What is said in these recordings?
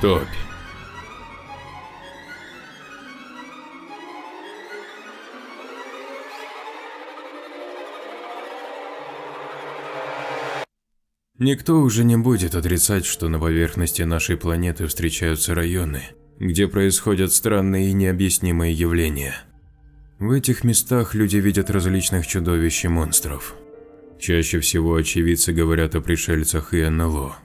Топь. Никто уже не будет отрицать, что на поверхности нашей планеты встречаются районы, где происходят странные и необъяснимые явления. В этих местах люди видят различных чудовищ и монстров. Чаще всего очевидцы говорят о пришельцах и НЛО.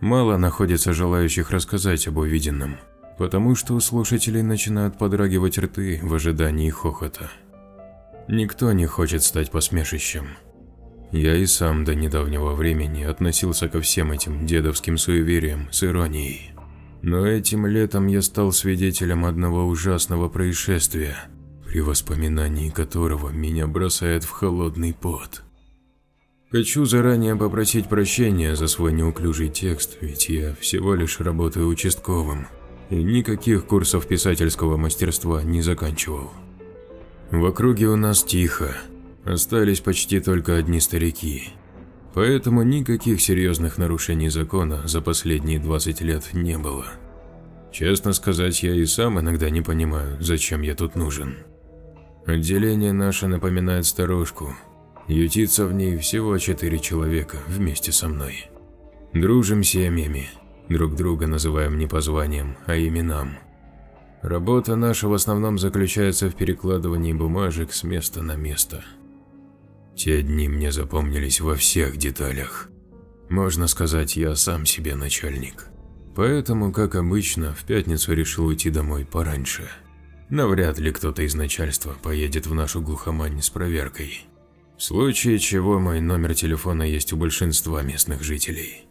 Мало находится желающих рассказать об увиденном, потому что у слушателей начинают подрагивать рты в ожидании хохота. Никто не хочет стать посмешищем. Я и сам до недавнего времени относился ко всем этим дедовским суевериям с иронией. Но этим летом я стал свидетелем одного ужасного происшествия, при воспоминании которого меня бросает в холодный пот. Хочу заранее попросить прощения за свой неуклюжий текст, ведь я всего лишь работаю участковым и никаких курсов писательского мастерства не заканчивал. В округе у нас тихо, Остались почти только одни старики. Поэтому никаких серьезных нарушений закона за последние 20 лет не было. Честно сказать, я и сам иногда не понимаю, зачем я тут нужен. Отделение наше напоминает старушку. Ютится в ней всего четыре человека вместе со мной. Дружим семьями, друг друга называем не по званиям, а именам. Работа наша в основном заключается в перекладывании бумажек с места на место. Те дни мне запомнились во всех деталях. Можно сказать, я сам себе начальник. Поэтому, как обычно, в пятницу решил уйти домой пораньше. Навряд ли кто-то из начальства поедет в нашу глухомань с проверкой. В случае чего мой номер телефона есть у большинства местных жителей.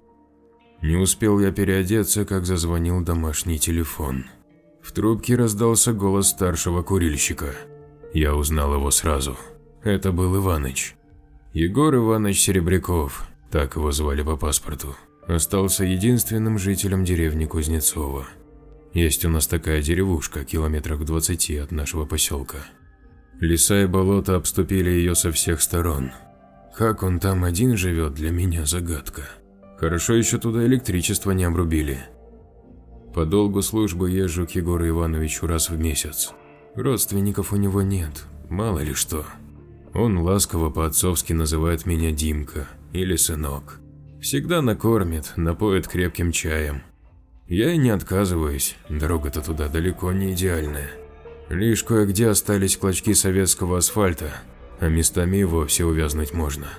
Не успел я переодеться, как зазвонил домашний телефон. В трубке раздался голос старшего курильщика. Я узнал его сразу. Это был Иваныч. Егор Иванович Серебряков, так его звали по паспорту, остался единственным жителем деревни Кузнецова. Есть у нас такая деревушка, километрах в 20 от нашего поселка. Леса и болота обступили ее со всех сторон. Как он там один живет, для меня загадка. Хорошо еще туда электричество не обрубили. По долгу службы езжу к Егору Ивановичу раз в месяц. Родственников у него нет, мало ли что. Он ласково по-отцовски называет меня Димка или сынок. Всегда накормит, напоит крепким чаем. Я и не отказываюсь, дорога-то туда далеко не идеальная. Лишь кое-где остались клочки советского асфальта, а местами и вовсе увязнуть можно.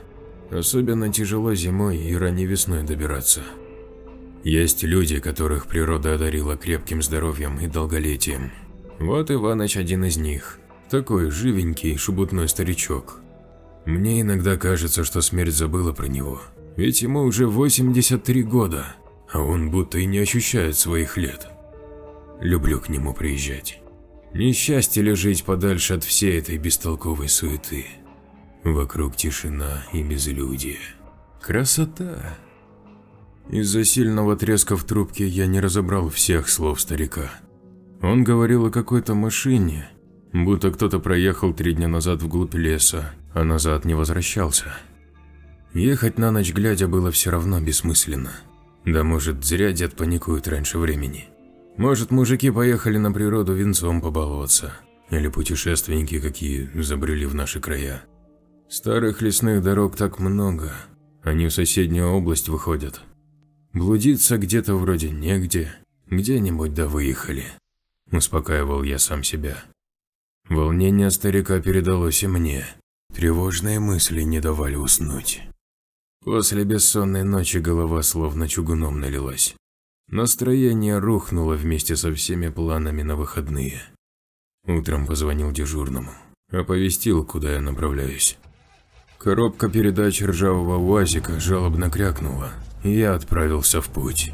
Особенно тяжело зимой и ранней весной добираться. Есть люди, которых природа одарила крепким здоровьем и долголетием. Вот Иваныч один из них. Такой живенький, шебутной старичок. Мне иногда кажется, что смерть забыла про него, ведь ему уже 83 года, а он будто и не ощущает своих лет. Люблю к нему приезжать. Несчастье ли жить подальше от всей этой бестолковой суеты. Вокруг тишина и безлюдие. Красота. Из-за сильного треска в трубке я не разобрал всех слов старика. Он говорил о какой-то машине, Будто кто-то проехал три дня назад вглубь леса, а назад не возвращался. Ехать на ночь глядя было все равно бессмысленно. Да может, зря дед паникует раньше времени. Может, мужики поехали на природу венцом побаловаться. Или путешественники какие забрели в наши края. Старых лесных дорог так много, они в соседнюю область выходят. Блудиться где-то вроде негде, где-нибудь да выехали. Успокаивал я сам себя. Волнение старика передалось и мне. Тревожные мысли не давали уснуть. После бессонной ночи голова словно чугуном налилась. Настроение рухнуло вместе со всеми планами на выходные. Утром позвонил дежурному, оповестил, куда я направляюсь. Коробка передач ржавого УАЗика жалобно крякнула, и я отправился в путь.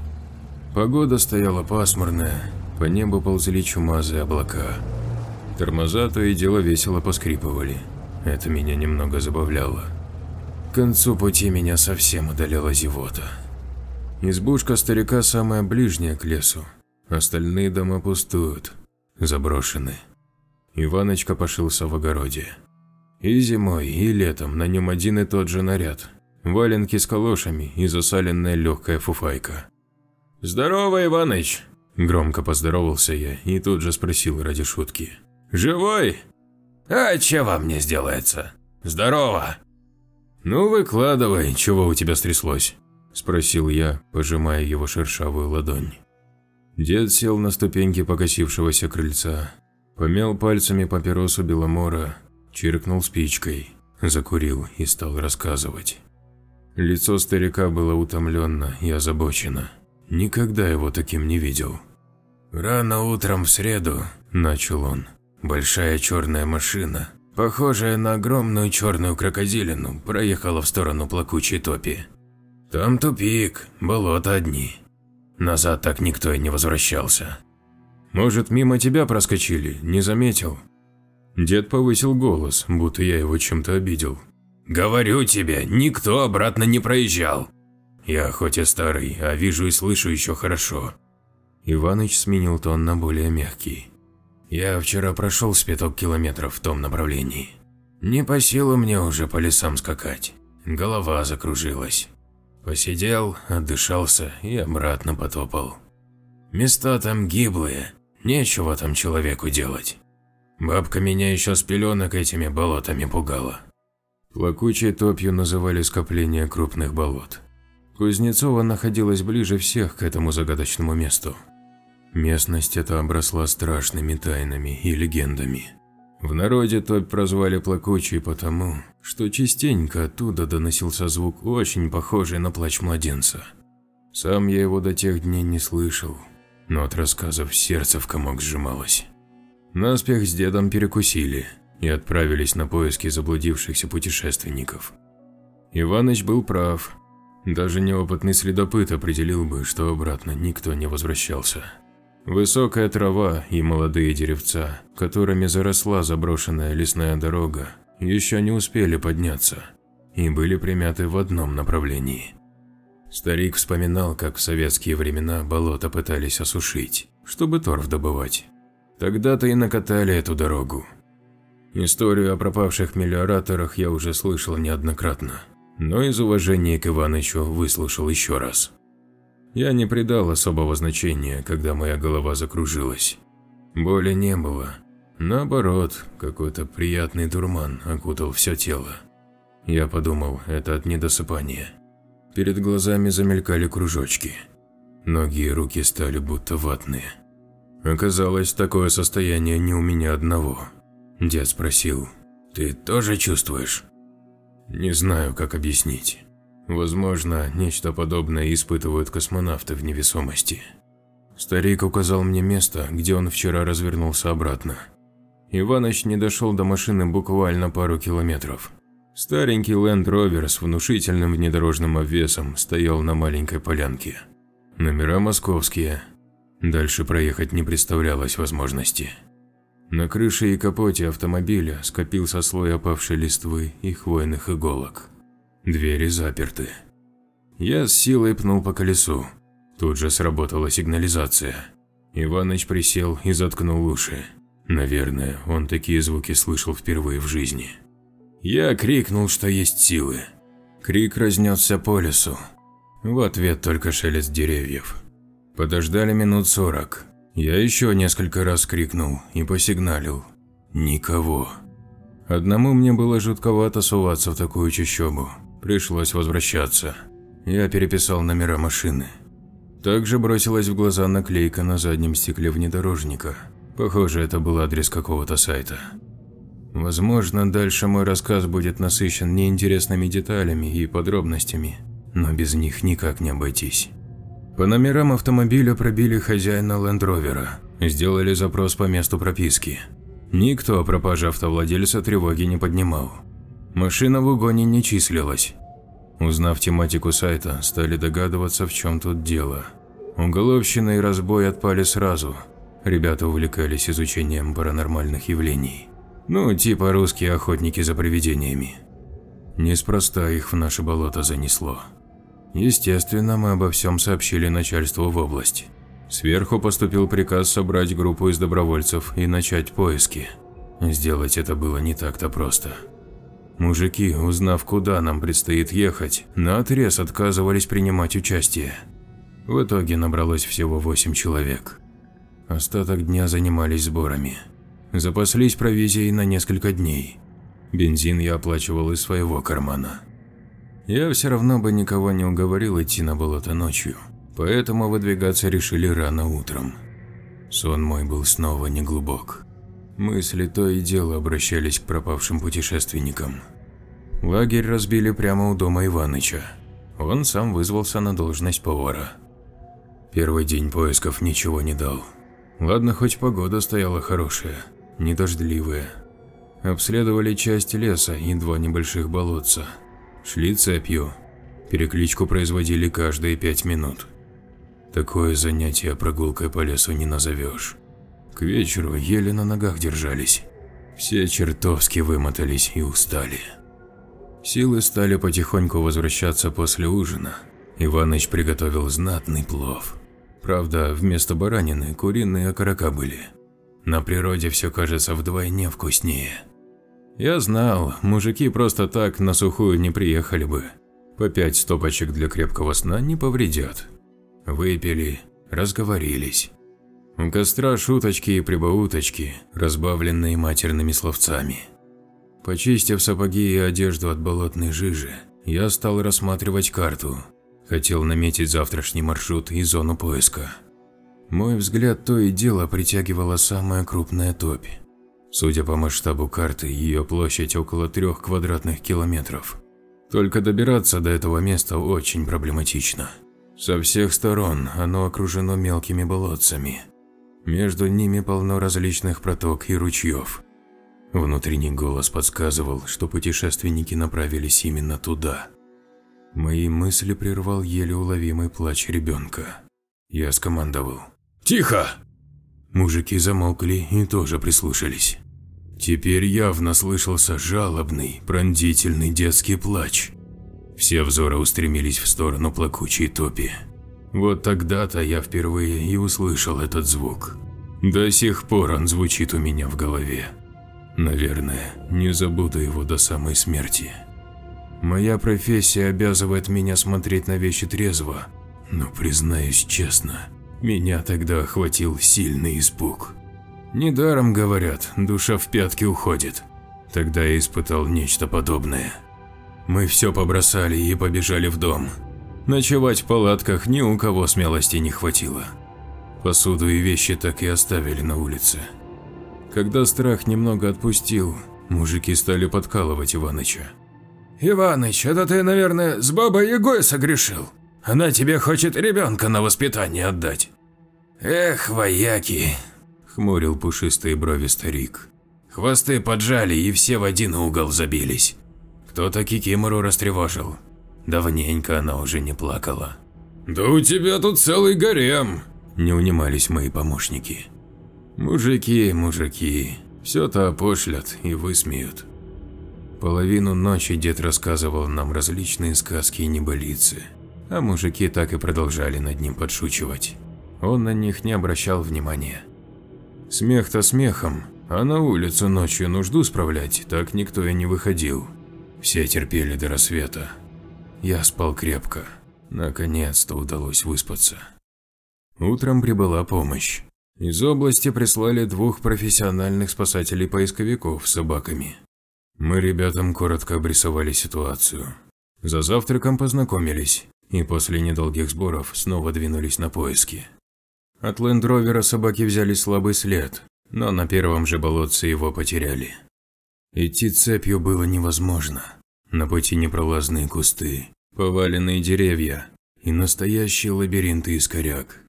Погода стояла пасмурная, по небу ползли чумазые облака. Тормоза то и дело весело поскрипывали. Это меня немного забавляло. К концу пути меня совсем удаляла зевота. Избушка старика самая ближняя к лесу. Остальные дома пустуют, заброшены. Иваночка пошился в огороде. И зимой, и летом на нем один и тот же наряд. Валенки с калошами и засаленная легкая фуфайка. «Здорово, Иваныч!» Громко поздоровался я и тут же спросил ради шутки. «Живой?» «А чего мне сделается? Здорово!» «Ну выкладывай, чего у тебя стряслось?» – спросил я, пожимая его шершавую ладонь. Дед сел на ступеньки покосившегося крыльца, помял пальцами папиросу Беломора, чиркнул спичкой, закурил и стал рассказывать. Лицо старика было утомленно и озабочено. Никогда его таким не видел. «Рано утром в среду», – начал он, – «большая черная машина, похожая на огромную черную крокодилину, проехала в сторону плакучей топи. Там тупик, болото одни. Назад так никто и не возвращался». «Может, мимо тебя проскочили, не заметил?» Дед повысил голос, будто я его чем-то обидел. «Говорю тебе, никто обратно не проезжал. Я хоть и старый, а вижу и слышу еще хорошо. Иваныч сменил тон на более мягкий. Я вчера прошел с пяток километров в том направлении. Не по силу мне уже по лесам скакать. Голова закружилась. Посидел, отдышался и обратно потопал. Места там гиблые, нечего там человеку делать. Бабка меня еще с пеленок этими болотами пугала. Плакучей топью называли скопление крупных болот. Кузнецова находилась ближе всех к этому загадочному месту. Местность эта обросла страшными тайнами и легендами. В народе топь прозвали плакучей потому, что частенько оттуда доносился звук, очень похожий на плач младенца. Сам я его до тех дней не слышал, но от рассказов сердце в комок сжималось. Наспех с дедом перекусили и отправились на поиски заблудившихся путешественников. Иваныч был прав, даже неопытный следопыт определил бы, что обратно никто не возвращался. Высокая трава и молодые деревца, которыми заросла заброшенная лесная дорога, еще не успели подняться и были примяты в одном направлении. Старик вспоминал, как в советские времена болото пытались осушить, чтобы торф добывать. Тогда-то и накатали эту дорогу. Историю о пропавших мелиораторах я уже слышал неоднократно но из уважения к Иванычу выслушал еще раз. Я не придал особого значения, когда моя голова закружилась. Боли не было. Наоборот, какой-то приятный дурман окутал все тело. Я подумал, это от недосыпания. Перед глазами замелькали кружочки. Ноги и руки стали будто ватные. Оказалось, такое состояние не у меня одного. Дед спросил, «Ты тоже чувствуешь?» Не знаю, как объяснить. Возможно, нечто подобное испытывают космонавты в невесомости. Старик указал мне место, где он вчера развернулся обратно. Иваныч не дошел до машины буквально пару километров. Старенький Land Rover с внушительным внедорожным обвесом стоял на маленькой полянке. Номера московские. Дальше проехать не представлялось возможности. На крыше и капоте автомобиля скопился слой опавшей листвы и хвойных иголок. Двери заперты. Я с силой пнул по колесу. Тут же сработала сигнализация. Иваныч присел и заткнул уши. Наверное, он такие звуки слышал впервые в жизни. Я крикнул, что есть силы. Крик разнесся по лесу. В ответ только шелест деревьев. Подождали минут сорок. Я еще несколько раз крикнул и посигналил. Никого. Одному мне было жутковато суваться в такую чащобу. Пришлось возвращаться. Я переписал номера машины. Также бросилась в глаза наклейка на заднем стекле внедорожника. Похоже, это был адрес какого-то сайта. Возможно, дальше мой рассказ будет насыщен неинтересными деталями и подробностями, но без них никак не обойтись. По номерам автомобиля пробили хозяина лендровера, сделали запрос по месту прописки. Никто о пропаже автовладельца тревоги не поднимал. Машина в угоне не числилась. Узнав тематику сайта, стали догадываться, в чем тут дело. Уголовщина и разбой отпали сразу. Ребята увлекались изучением паранормальных явлений. Ну, типа русские охотники за привидениями. Неспроста их в наше болото занесло. Естественно, мы обо всем сообщили начальству в область. Сверху поступил приказ собрать группу из добровольцев и начать поиски. Сделать это было не так-то просто. Мужики, узнав, куда нам предстоит ехать, наотрез отказывались принимать участие. В итоге набралось всего 8 человек. Остаток дня занимались сборами. Запаслись провизией на несколько дней. Бензин я оплачивал из своего кармана. Я все равно бы никого не уговорил идти на болото ночью, поэтому выдвигаться решили рано утром. Сон мой был снова неглубок. Мысли то и дело обращались к пропавшим путешественникам. Лагерь разбили прямо у дома Иваныча. Он сам вызвался на должность повара. Первый день поисков ничего не дал. Ладно, хоть погода стояла хорошая, не дождливая. Обследовали часть леса и два небольших болотца. Шли цепью. Перекличку производили каждые пять минут. Такое занятие прогулкой по лесу не назовешь. К вечеру еле на ногах держались. Все чертовски вымотались и устали. Силы стали потихоньку возвращаться после ужина. Иваныч приготовил знатный плов. Правда, вместо баранины куриные окорока были. На природе все кажется вдвойне вкуснее. Я знал, мужики просто так на сухую не приехали бы. По пять стопочек для крепкого сна не повредят. Выпили, разговорились. У костра шуточки и прибауточки, разбавленные матерными словцами. Почистив сапоги и одежду от болотной жижи, я стал рассматривать карту. Хотел наметить завтрашний маршрут и зону поиска. Мой взгляд то и дело притягивала самая крупная топь. Судя по масштабу карты, ее площадь около трех квадратных километров. Только добираться до этого места очень проблематично. Со всех сторон оно окружено мелкими болотцами. Между ними полно различных проток и ручьев. Внутренний голос подсказывал, что путешественники направились именно туда. Мои мысли прервал еле уловимый плач ребенка. Я скомандовал. «Тихо!» Мужики замолкли и тоже прислушались. Теперь явно слышался жалобный, пронзительный детский плач. Все взоры устремились в сторону плакучей топи. Вот тогда-то я впервые и услышал этот звук. До сих пор он звучит у меня в голове. Наверное, не забуду его до самой смерти. Моя профессия обязывает меня смотреть на вещи трезво, но, признаюсь честно, меня тогда охватил сильный испуг. Недаром говорят, душа в пятки уходит. Тогда я испытал нечто подобное. Мы все побросали и побежали в дом. Ночевать в палатках ни у кого смелости не хватило. Посуду и вещи так и оставили на улице. Когда страх немного отпустил, мужики стали подкалывать Иваныча. «Иваныч, это ты, наверное, с бабой Егой согрешил? Она тебе хочет ребенка на воспитание отдать». «Эх, вояки, хмурил пушистые брови старик. Хвосты поджали и все в один угол забились. Кто-то Кикимору растревожил. Давненько она уже не плакала. «Да у тебя тут целый гарем!» – не унимались мои помощники. Мужики, мужики, все-то опошлят и высмеют. Половину ночи дед рассказывал нам различные сказки и небылицы, а мужики так и продолжали над ним подшучивать. Он на них не обращал внимания. Смех-то смехом, а на улицу ночью нужду справлять так никто и не выходил. Все терпели до рассвета. Я спал крепко. Наконец-то удалось выспаться. Утром прибыла помощь. Из области прислали двух профессиональных спасателей-поисковиков с собаками. Мы ребятам коротко обрисовали ситуацию. За завтраком познакомились и после недолгих сборов снова двинулись на поиски. От лендровера собаки взяли слабый след, но на первом же болотце его потеряли. Идти цепью было невозможно. На пути непролазные кусты, поваленные деревья и настоящий лабиринт из коряк.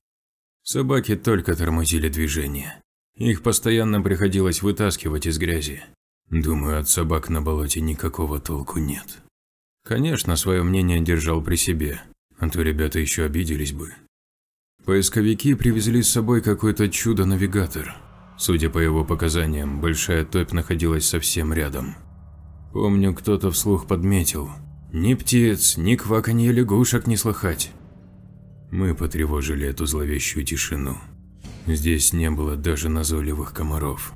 Собаки только тормозили движение. Их постоянно приходилось вытаскивать из грязи. Думаю, от собак на болоте никакого толку нет. Конечно, свое мнение держал при себе, а то ребята еще обиделись бы. Поисковики привезли с собой какой-то чудо-навигатор. Судя по его показаниям, большая топь находилась совсем рядом. Помню, кто-то вслух подметил. Ни птиц, ни кваканье лягушек не слыхать. Мы потревожили эту зловещую тишину. Здесь не было даже назойливых комаров.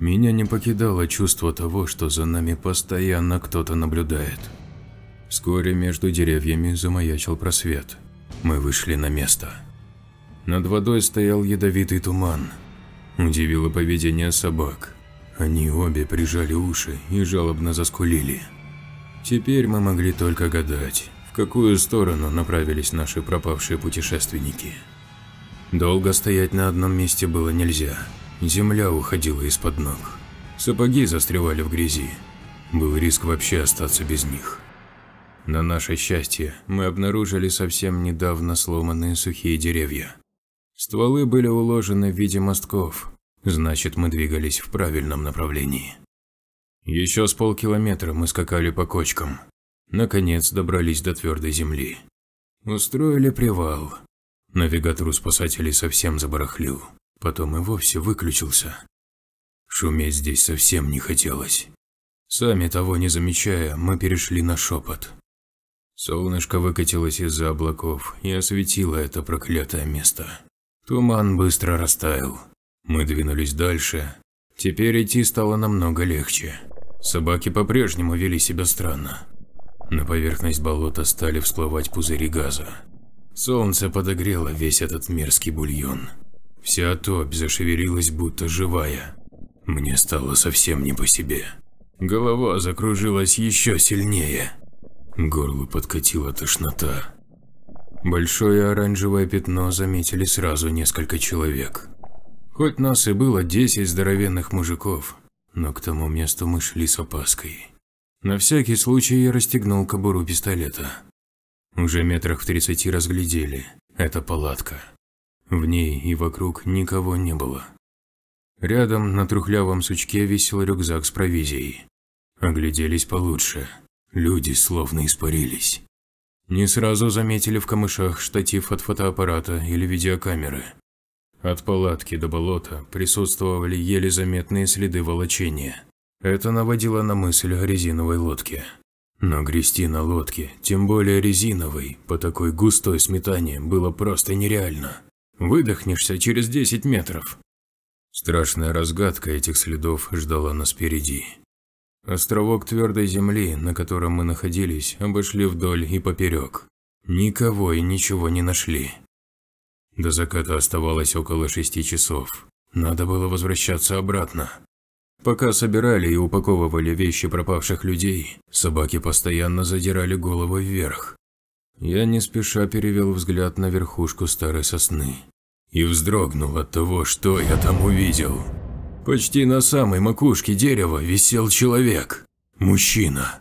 Меня не покидало чувство того, что за нами постоянно кто-то наблюдает. Вскоре между деревьями замаячил просвет. Мы вышли на место. Над водой стоял ядовитый туман. Удивило поведение собак. Они обе прижали уши и жалобно заскулили. Теперь мы могли только гадать, в какую сторону направились наши пропавшие путешественники. Долго стоять на одном месте было нельзя. Земля уходила из-под ног. Сапоги застревали в грязи. Был риск вообще остаться без них. На наше счастье, мы обнаружили совсем недавно сломанные сухие деревья. Стволы были уложены в виде мостков, значит мы двигались в правильном направлении. Еще с полкилометра мы скакали по кочкам. Наконец добрались до твердой земли. Устроили привал. Навигатор у спасателей совсем забарахлил, потом и вовсе выключился. Шуметь здесь совсем не хотелось. Сами того не замечая, мы перешли на шепот. Солнышко выкатилось из-за облаков и осветило это проклятое место. Туман быстро растаял. Мы двинулись дальше. Теперь идти стало намного легче. Собаки по-прежнему вели себя странно. На поверхность болота стали всплывать пузыри газа. Солнце подогрело весь этот мерзкий бульон. Вся топь зашевелилась, будто живая. Мне стало совсем не по себе. Голова закружилась еще сильнее. Горло подкатила тошнота. Большое оранжевое пятно заметили сразу несколько человек. Хоть нас и было 10 здоровенных мужиков, но к тому месту мы шли с опаской. На всякий случай я расстегнул кобуру пистолета. Уже метрах в 30 разглядели. Это палатка. В ней и вокруг никого не было. Рядом на трухлявом сучке висел рюкзак с провизией. Огляделись получше. Люди словно испарились. Не сразу заметили в камышах штатив от фотоаппарата или видеокамеры. От палатки до болота присутствовали еле заметные следы волочения. Это наводило на мысль о резиновой лодке. Но грести на лодке, тем более резиновой, по такой густой сметане было просто нереально. Выдохнешься через 10 метров. Страшная разгадка этих следов ждала нас впереди. Островок твердой земли, на котором мы находились, обошли вдоль и поперек. Никого и ничего не нашли. До заката оставалось около шести часов. Надо было возвращаться обратно. Пока собирали и упаковывали вещи пропавших людей, собаки постоянно задирали голову вверх. Я не спеша перевел взгляд на верхушку старой сосны и вздрогнул от того, что я там увидел. Почти на самой макушке дерева висел человек. Мужчина.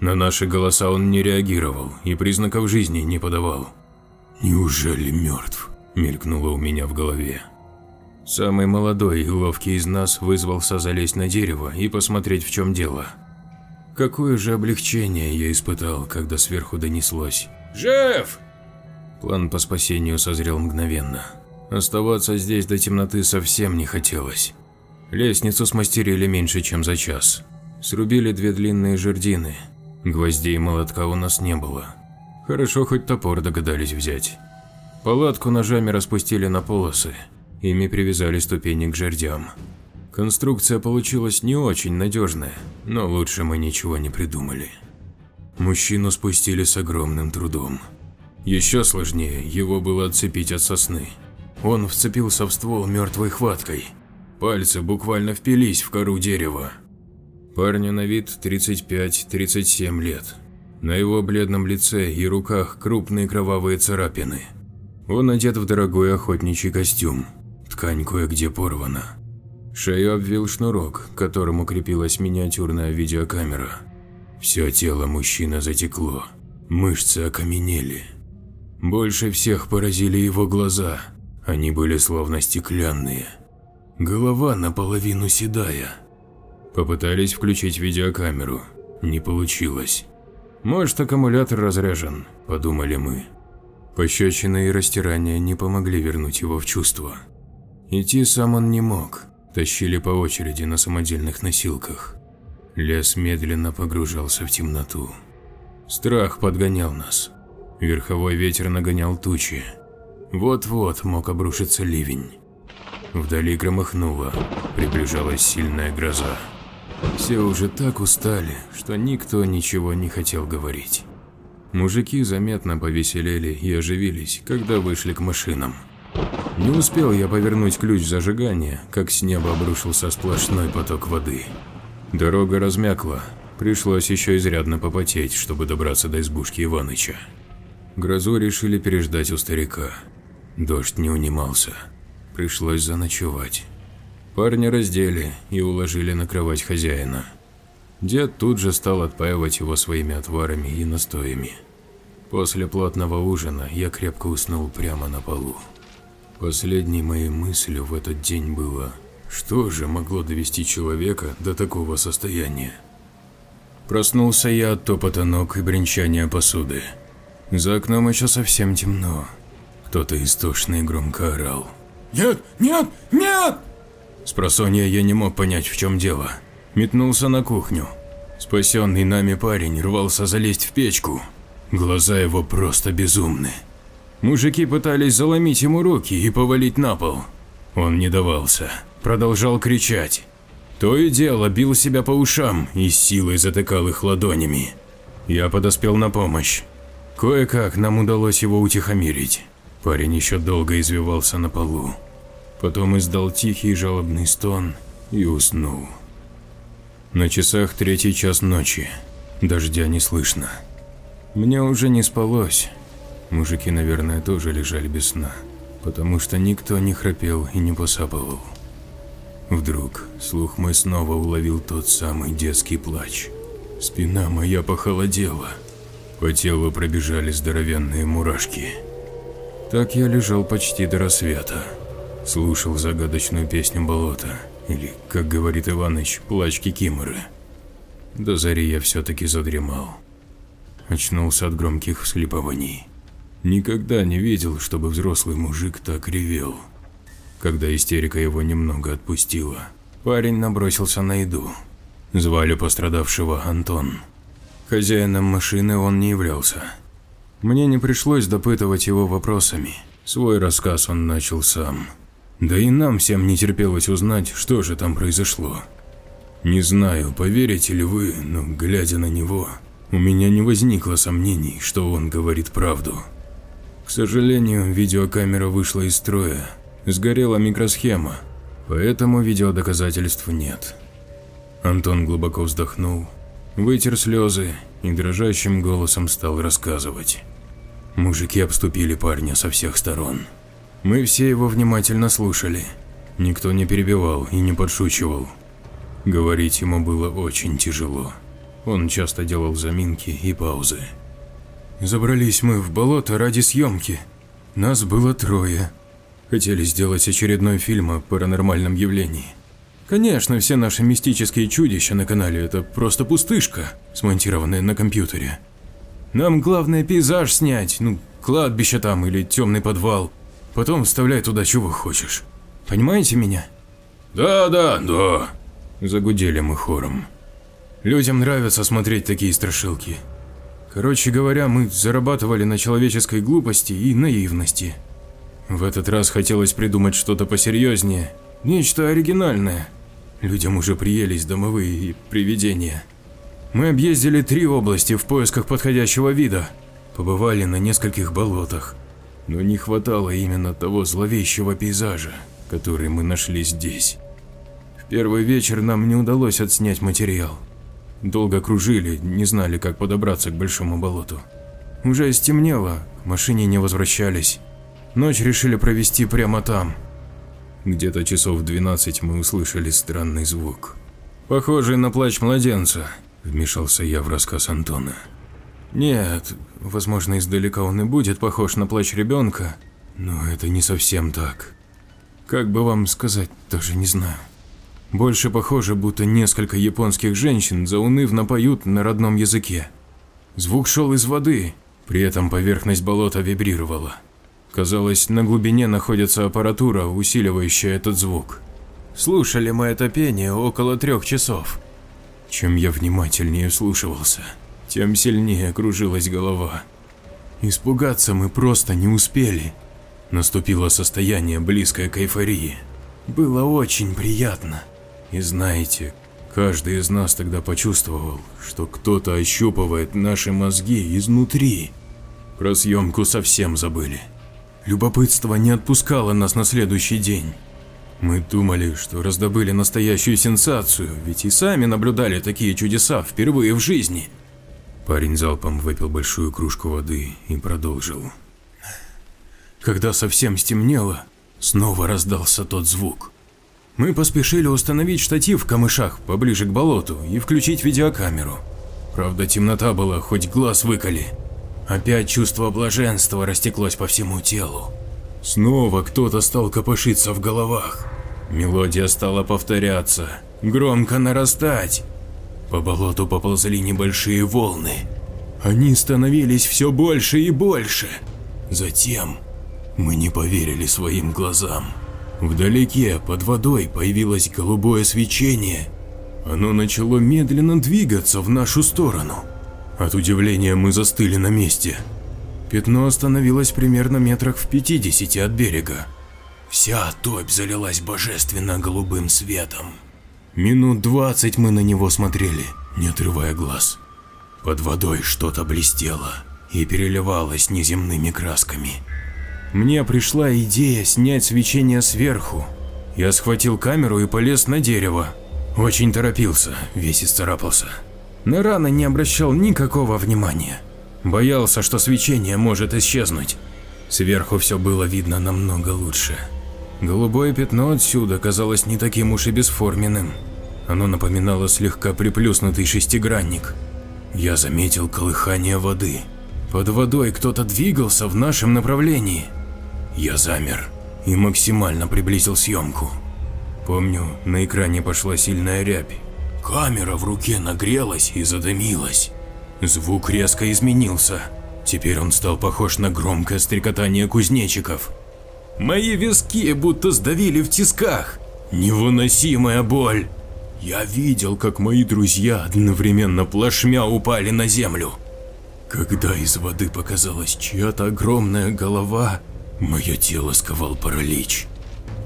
На наши голоса он не реагировал и признаков жизни не подавал. «Неужели мертв?» – мелькнуло у меня в голове. Самый молодой и ловкий из нас вызвался залезть на дерево и посмотреть, в чем дело. Какое же облегчение я испытал, когда сверху донеслось «Жив!». План по спасению созрел мгновенно. Оставаться здесь до темноты совсем не хотелось. Лестницу смастерили меньше, чем за час. Срубили две длинные жердины. Гвоздей и молотка у нас не было. Хорошо, хоть топор догадались взять. Палатку ножами распустили на полосы. Ими привязали ступени к жердям. Конструкция получилась не очень надежная, но лучше мы ничего не придумали. Мужчину спустили с огромным трудом. Еще сложнее его было отцепить от сосны. Он вцепился в ствол мертвой хваткой – Пальцы буквально впились в кору дерева. Парню на вид 35-37 лет. На его бледном лице и руках крупные кровавые царапины. Он одет в дорогой охотничий костюм. Ткань кое-где порвана. Шею обвил шнурок, к которому крепилась миниатюрная видеокамера. Все тело мужчины затекло, мышцы окаменели. Больше всех поразили его глаза, они были словно стеклянные. Голова наполовину седая. Попытались включить видеокамеру. Не получилось. Может, аккумулятор разряжен, подумали мы. Пощечины и растирания не помогли вернуть его в чувство. Идти сам он не мог, тащили по очереди на самодельных носилках. Лес медленно погружался в темноту. Страх подгонял нас. Верховой ветер нагонял тучи. Вот-вот мог обрушиться ливень. Вдали громыхнуло, приближалась сильная гроза. Все уже так устали, что никто ничего не хотел говорить. Мужики заметно повеселели и оживились, когда вышли к машинам. Не успел я повернуть ключ зажигания, как с неба обрушился сплошной поток воды. Дорога размякла, пришлось еще изрядно попотеть, чтобы добраться до избушки Иваныча. Грозу решили переждать у старика. Дождь не унимался, пришлось заночевать. Парня раздели и уложили на кровать хозяина. Дед тут же стал отпаивать его своими отварами и настоями. После плотного ужина я крепко уснул прямо на полу. Последней моей мыслью в этот день было, что же могло довести человека до такого состояния. Проснулся я от топота ног и бренчания посуды. За окном еще совсем темно. Кто-то истошно и громко орал. «Нет! Нет! Нет!» С просонья я не мог понять, в чем дело. Метнулся на кухню. Спасенный нами парень рвался залезть в печку. Глаза его просто безумны. Мужики пытались заломить ему руки и повалить на пол. Он не давался, продолжал кричать. То и дело бил себя по ушам и силой затыкал их ладонями. Я подоспел на помощь. Кое-как нам удалось его утихомирить. Парень еще долго извивался на полу. Потом издал тихий жалобный стон и уснул. На часах третий час ночи. Дождя не слышно. Мне уже не спалось. Мужики, наверное, тоже лежали без сна, потому что никто не храпел и не посапывал. Вдруг слух мой снова уловил тот самый детский плач. Спина моя похолодела. По телу пробежали здоровенные мурашки. Так я лежал почти до рассвета слушал загадочную песню болота, или, как говорит Иваныч, плач кикиморы. До зари я все-таки задремал. Очнулся от громких всхлипываний. Никогда не видел, чтобы взрослый мужик так ревел. Когда истерика его немного отпустила, парень набросился на еду. Звали пострадавшего Антон. Хозяином машины он не являлся. Мне не пришлось допытывать его вопросами. Свой рассказ он начал сам. Да и нам всем не терпелось узнать, что же там произошло. Не знаю, поверите ли вы, но глядя на него, у меня не возникло сомнений, что он говорит правду. К сожалению, видеокамера вышла из строя, сгорела микросхема, поэтому видеодоказательств нет. Антон глубоко вздохнул, вытер слезы и дрожащим голосом стал рассказывать. Мужики обступили парня со всех сторон. Мы все его внимательно слушали. Никто не перебивал и не подшучивал. Говорить ему было очень тяжело. Он часто делал заминки и паузы. Забрались мы в болото ради съемки. Нас было трое. Хотели сделать очередной фильм о паранормальном явлении. Конечно, все наши мистические чудища на канале – это просто пустышка, смонтированная на компьютере. Нам главное пейзаж снять, ну, кладбище там или темный подвал – Потом вставляй туда чего хочешь. Понимаете меня? Да, да, да. Загудели мы хором. Людям нравится смотреть такие страшилки. Короче говоря, мы зарабатывали на человеческой глупости и наивности. В этот раз хотелось придумать что-то посерьезнее, нечто оригинальное. Людям уже приелись домовые и привидения. Мы объездили три области в поисках подходящего вида, побывали на нескольких болотах но не хватало именно того зловещего пейзажа, который мы нашли здесь. В первый вечер нам не удалось отснять материал. Долго кружили, не знали, как подобраться к большому болоту. Уже стемнело, машине не возвращались. Ночь решили провести прямо там. Где-то часов в 12 мы услышали странный звук. Похожий на плач младенца, вмешался я в рассказ Антона. Нет, возможно, издалека он и будет похож на плач ребенка, но это не совсем так. Как бы вам сказать, даже не знаю. Больше похоже, будто несколько японских женщин заунывно поют на родном языке. Звук шел из воды, при этом поверхность болота вибрировала. Казалось, на глубине находится аппаратура, усиливающая этот звук. Слушали мы это пение около трех часов. Чем я внимательнее слушался, тем сильнее кружилась голова. Испугаться мы просто не успели. Наступило состояние, близкое к эйфории. Было очень приятно. И знаете, Каждый из нас тогда почувствовал, что кто-то ощупывает наши мозги изнутри. Про съемку совсем забыли. Любопытство не отпускало нас на следующий день. Мы думали, что раздобыли настоящую сенсацию, ведь и сами наблюдали такие чудеса впервые в жизни. Парень залпом выпил большую кружку воды и продолжил. Когда совсем стемнело, снова раздался тот звук. Мы поспешили установить штатив в камышах поближе к болоту и включить видеокамеру. Правда, темнота была, хоть глаз выколи. Опять чувство блаженства растеклось по всему телу. Снова кто-то стал копошиться в головах. Мелодия стала повторяться, громко нарастать. По болоту поползли небольшие волны. Они становились все больше и больше. Затем мы не поверили своим глазам. Вдалеке, под водой, появилось голубое свечение. Оно начало медленно двигаться в нашу сторону. От удивления мы застыли на месте. Пятно остановилось примерно метрах в 50 от берега. Вся топь залилась божественно-голубым светом. Минут двадцать мы на него смотрели, не отрывая глаз. Под водой что-то блестело и переливалось неземными красками. Мне пришла идея снять свечение сверху. Я схватил камеру и полез на дерево. Очень торопился, весь исцарапался. На раны не обращал никакого внимания. Боялся, что свечение может исчезнуть. Сверху все было видно намного лучше. Голубое пятно отсюда казалось не таким уж и бесформенным. Оно напоминало слегка приплюснутый шестигранник. Я заметил колыхание воды. Под водой кто-то двигался в нашем направлении. Я замер и максимально приблизил съемку. Помню, на экране пошла сильная рябь. Камера в руке нагрелась и задымилась. Звук резко изменился. Теперь он стал похож на громкое стрекотание кузнечиков. Мои виски будто сдавили в тисках. Невыносимая боль. Я видел, как мои друзья одновременно плашмя упали на землю. Когда из воды показалась чья-то огромная голова, мое тело сковал паралич.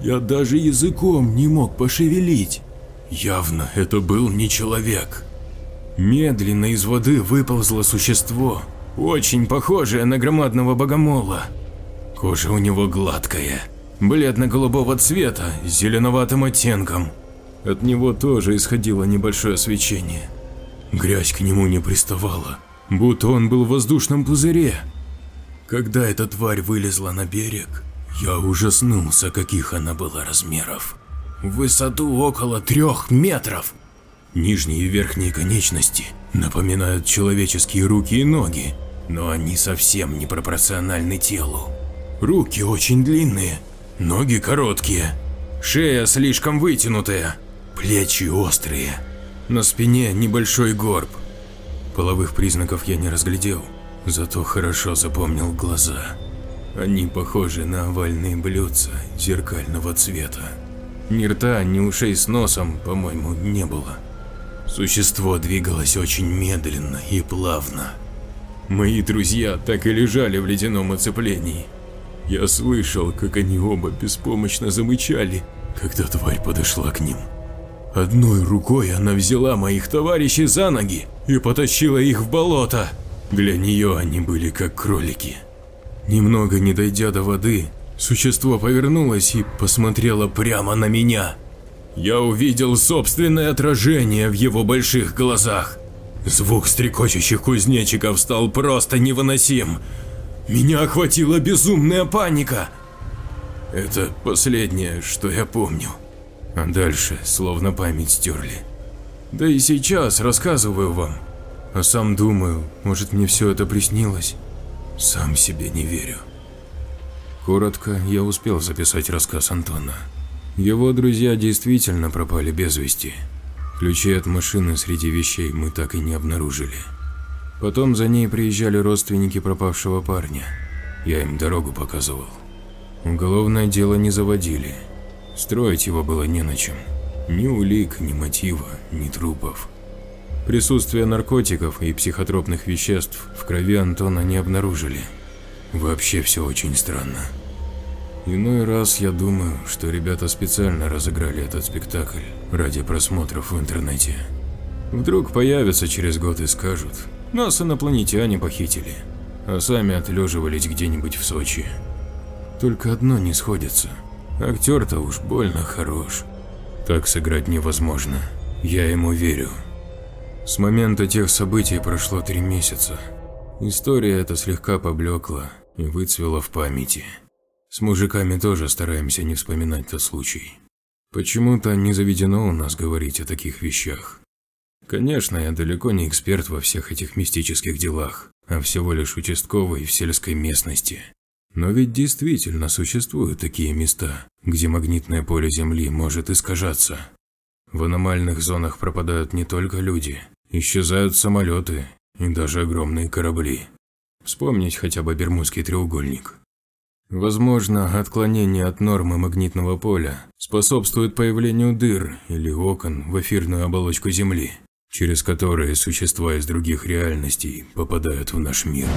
Я даже языком не мог пошевелить. Явно это был не человек. Медленно из воды выползло существо, очень похожее на громадного богомола. Кожа у него гладкая, бледно-голубого цвета с зеленоватым оттенком. От него тоже исходило небольшое свечение. Грязь к нему не приставала, будто он был в воздушном пузыре. Когда эта тварь вылезла на берег, я ужаснулся, каких она была размеров. В высоту около трех метров. Нижние и верхние конечности напоминают человеческие руки и ноги, но они совсем не пропорциональны телу. Руки очень длинные, ноги короткие, шея слишком вытянутая, плечи острые, на спине небольшой горб. Половых признаков я не разглядел, зато хорошо запомнил глаза. Они похожи на овальные блюдца зеркального цвета. Ни рта, ни ушей с носом, по-моему, не было. Существо двигалось очень медленно и плавно. Мои друзья так и лежали в ледяном оцеплении. Я слышал, как они оба беспомощно замычали, когда тварь подошла к ним. Одной рукой она взяла моих товарищей за ноги и потащила их в болото. Для нее они были как кролики. Немного не дойдя до воды, существо повернулось и посмотрело прямо на меня. Я увидел собственное отражение в его больших глазах. Звук стрекочущих кузнечиков стал просто невыносим. Меня охватила безумная паника. Это последнее, что я помню. А дальше словно память стерли. Да и сейчас рассказываю вам. А сам думаю, может мне все это приснилось. Сам себе не верю. Коротко я успел записать рассказ Антона. Его друзья действительно пропали без вести. Ключи от машины среди вещей мы так и не обнаружили. Потом за ней приезжали родственники пропавшего парня. Я им дорогу показывал. Уголовное дело не заводили. Строить его было не на чем. Ни улик, ни мотива, ни трупов. Присутствие наркотиков и психотропных веществ в крови Антона не обнаружили. Вообще все очень странно. Иной раз я думаю, что ребята специально разыграли этот спектакль ради просмотров в интернете. Вдруг появятся через год и скажут, нас инопланетяне похитили, а сами отлеживались где-нибудь в Сочи. Только одно не сходится. Актер-то уж больно хорош. Так сыграть невозможно. Я ему верю. С момента тех событий прошло три месяца. История эта слегка поблекла и выцвела в памяти. С мужиками тоже стараемся не вспоминать тот случай. Почему-то не заведено у нас говорить о таких вещах. Конечно, я далеко не эксперт во всех этих мистических делах, а всего лишь участковый в сельской местности. Но ведь действительно существуют такие места, где магнитное поле Земли может искажаться. В аномальных зонах пропадают не только люди, исчезают самолеты и даже огромные корабли. Вспомнить хотя бы Бермудский треугольник. Возможно, отклонение от нормы магнитного поля способствует появлению дыр или окон в эфирную оболочку Земли, через которые существа из других реальностей попадают в наш мир.